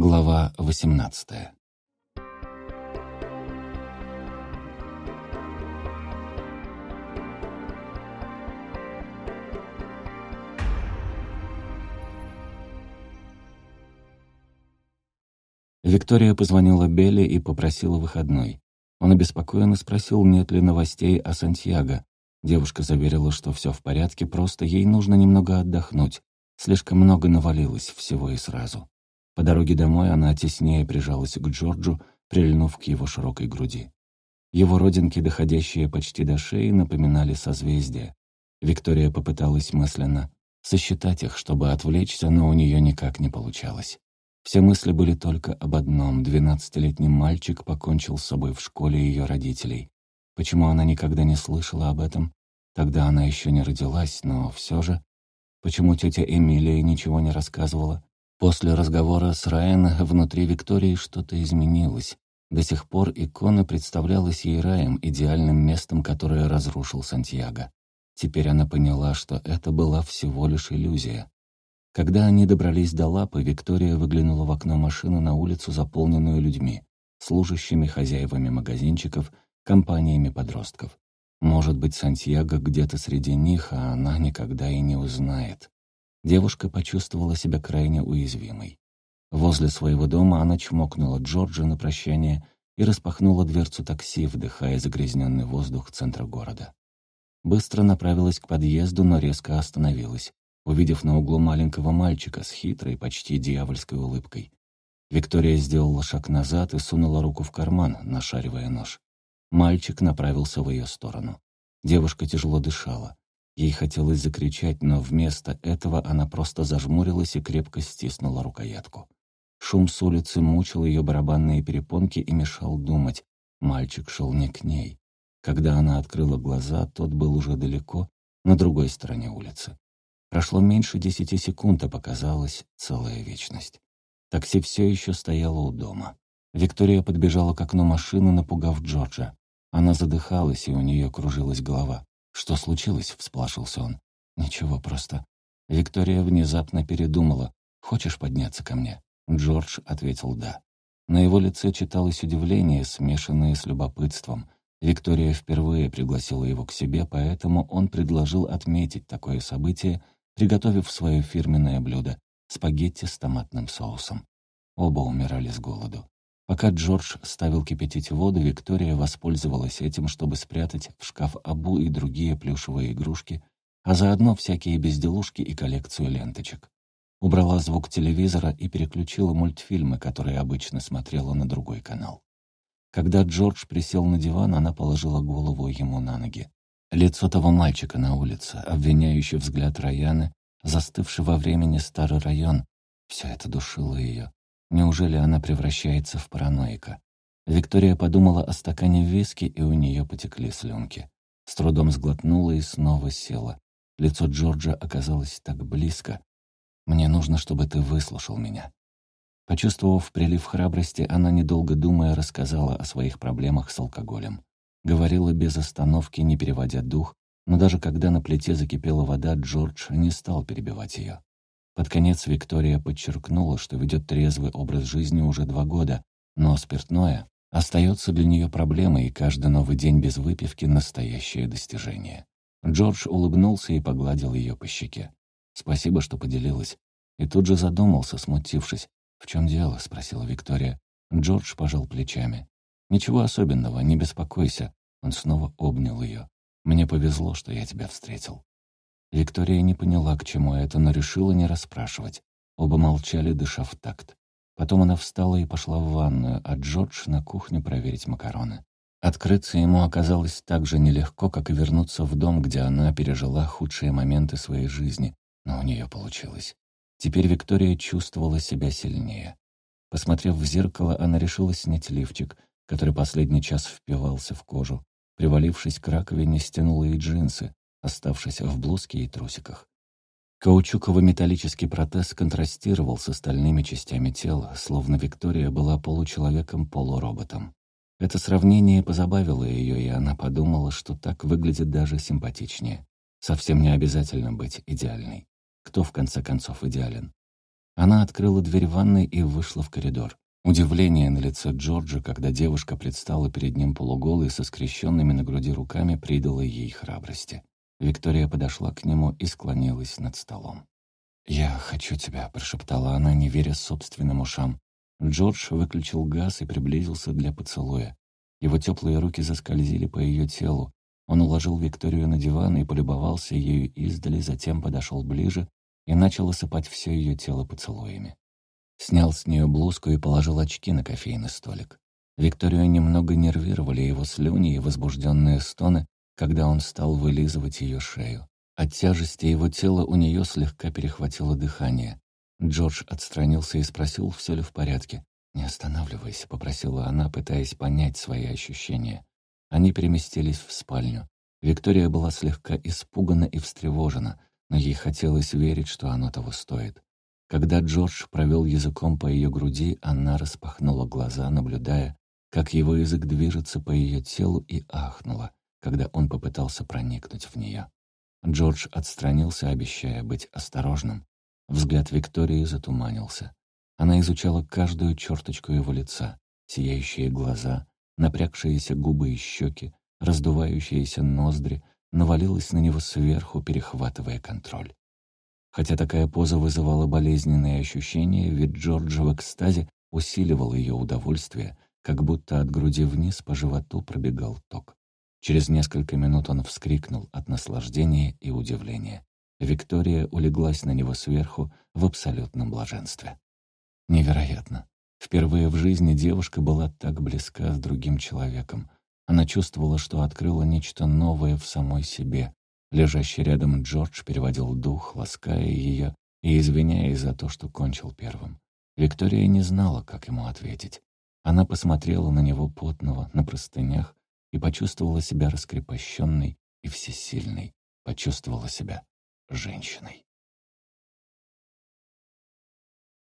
Глава 18 Виктория позвонила Белли и попросила выходной. Он обеспокоенно спросил, нет ли новостей о Сантьяго. Девушка заверила, что все в порядке, просто ей нужно немного отдохнуть. Слишком много навалилось всего и сразу. По дороге домой она теснее прижалась к Джорджу, прильнув к его широкой груди. Его родинки, доходящие почти до шеи, напоминали созвездия. Виктория попыталась мысленно сосчитать их, чтобы отвлечься, но у нее никак не получалось. Все мысли были только об одном. Двенадцатилетний мальчик покончил с собой в школе ее родителей. Почему она никогда не слышала об этом? Тогда она еще не родилась, но все же... Почему тетя Эмилия ничего не рассказывала? После разговора с Райан внутри Виктории что-то изменилось. До сих пор икона представлялась ей раем, идеальным местом, которое разрушил Сантьяго. Теперь она поняла, что это была всего лишь иллюзия. Когда они добрались до лапы, Виктория выглянула в окно машины на улицу, заполненную людьми, служащими хозяевами магазинчиков, компаниями подростков. Может быть, Сантьяго где-то среди них, а она никогда и не узнает. Девушка почувствовала себя крайне уязвимой. Возле своего дома она чмокнула Джорджа на прощание и распахнула дверцу такси, вдыхая загрязненный воздух центра города. Быстро направилась к подъезду, но резко остановилась, увидев на углу маленького мальчика с хитрой, почти дьявольской улыбкой. Виктория сделала шаг назад и сунула руку в карман, нашаривая нож. Мальчик направился в ее сторону. Девушка тяжело дышала. Ей хотелось закричать, но вместо этого она просто зажмурилась и крепко стиснула рукоятку. Шум с улицы мучил ее барабанные перепонки и мешал думать. Мальчик шел не к ней. Когда она открыла глаза, тот был уже далеко, на другой стороне улицы. Прошло меньше десяти секунд, а показалась целая вечность. Такси все еще стояло у дома. Виктория подбежала к окну машины, напугав Джорджа. Она задыхалась, и у нее кружилась голова. «Что случилось?» — всплашился он. «Ничего, просто...» Виктория внезапно передумала. «Хочешь подняться ко мне?» Джордж ответил «да». На его лице читалось удивление, смешанное с любопытством. Виктория впервые пригласила его к себе, поэтому он предложил отметить такое событие, приготовив свое фирменное блюдо — спагетти с томатным соусом. Оба умирали с голоду. Пока Джордж ставил кипятить воду, Виктория воспользовалась этим, чтобы спрятать в шкаф Абу и другие плюшевые игрушки, а заодно всякие безделушки и коллекцию ленточек. Убрала звук телевизора и переключила мультфильмы, которые обычно смотрела на другой канал. Когда Джордж присел на диван, она положила голову ему на ноги. Лицо того мальчика на улице, обвиняющий взгляд Раяны, застывший во времени старый район, все это душило ее. Неужели она превращается в параноика? Виктория подумала о стакане виски, и у нее потекли слюнки. С трудом сглотнула и снова села. Лицо Джорджа оказалось так близко. «Мне нужно, чтобы ты выслушал меня». Почувствовав прилив храбрости, она, недолго думая, рассказала о своих проблемах с алкоголем. Говорила без остановки, не переводя дух, но даже когда на плите закипела вода, Джордж не стал перебивать ее. Под конец Виктория подчеркнула, что ведет трезвый образ жизни уже два года, но спиртное остается для нее проблемой, и каждый новый день без выпивки — настоящее достижение. Джордж улыбнулся и погладил ее по щеке. «Спасибо, что поделилась». И тут же задумался, смутившись. «В чем дело?» — спросила Виктория. Джордж пожал плечами. «Ничего особенного, не беспокойся». Он снова обнял ее. «Мне повезло, что я тебя встретил». Виктория не поняла, к чему это, но решила не расспрашивать. Оба молчали, дыша в такт. Потом она встала и пошла в ванную, а Джордж на кухню проверить макароны. Открыться ему оказалось так же нелегко, как и вернуться в дом, где она пережила худшие моменты своей жизни, но у нее получилось. Теперь Виктория чувствовала себя сильнее. Посмотрев в зеркало, она решила снять лифчик, который последний час впивался в кожу. Привалившись к раковине, стянула и джинсы, оставшись в блузке и трусиках. Каучуково-металлический протез контрастировал с остальными частями тела, словно Виктория была получеловеком-полуроботом. Это сравнение позабавило ее, и она подумала, что так выглядит даже симпатичнее. Совсем не обязательно быть идеальной. Кто, в конце концов, идеален? Она открыла дверь ванной и вышла в коридор. Удивление на лице Джорджа, когда девушка предстала перед ним полуголой со скрещенными на груди руками, придало ей храбрости. Виктория подошла к нему и склонилась над столом. «Я хочу тебя», — прошептала она, не веря собственным ушам. Джордж выключил газ и приблизился для поцелуя. Его теплые руки заскользили по ее телу. Он уложил Викторию на диван и полюбовался ею издали, затем подошел ближе и начал осыпать все ее тело поцелуями. Снял с нее блузку и положил очки на кофейный столик. Викторию немного нервировали его слюни и возбужденные стоны, когда он стал вылизывать ее шею. От тяжести его тела у нее слегка перехватило дыхание. Джордж отстранился и спросил, все ли в порядке. «Не останавливайся», — попросила она, пытаясь понять свои ощущения. Они переместились в спальню. Виктория была слегка испугана и встревожена, но ей хотелось верить, что оно того стоит. Когда Джордж провел языком по ее груди, она распахнула глаза, наблюдая, как его язык движется по ее телу и ахнула, когда он попытался проникнуть в нее. Джордж отстранился, обещая быть осторожным. Взгляд Виктории затуманился. Она изучала каждую черточку его лица, сияющие глаза, напрягшиеся губы и щеки, раздувающиеся ноздри, навалилась на него сверху, перехватывая контроль. Хотя такая поза вызывала болезненные ощущения, ведь Джордж в экстазе усиливал ее удовольствие, как будто от груди вниз по животу пробегал ток. Через несколько минут он вскрикнул от наслаждения и удивления. Виктория улеглась на него сверху в абсолютном блаженстве. Невероятно. Впервые в жизни девушка была так близка с другим человеком. Она чувствовала, что открыла нечто новое в самой себе. Лежащий рядом Джордж переводил дух, лаская ее и извиняясь за то, что кончил первым. Виктория не знала, как ему ответить. Она посмотрела на него потного, на простынях, и почувствовала себя раскрепощенной и всесильной, почувствовала себя женщиной.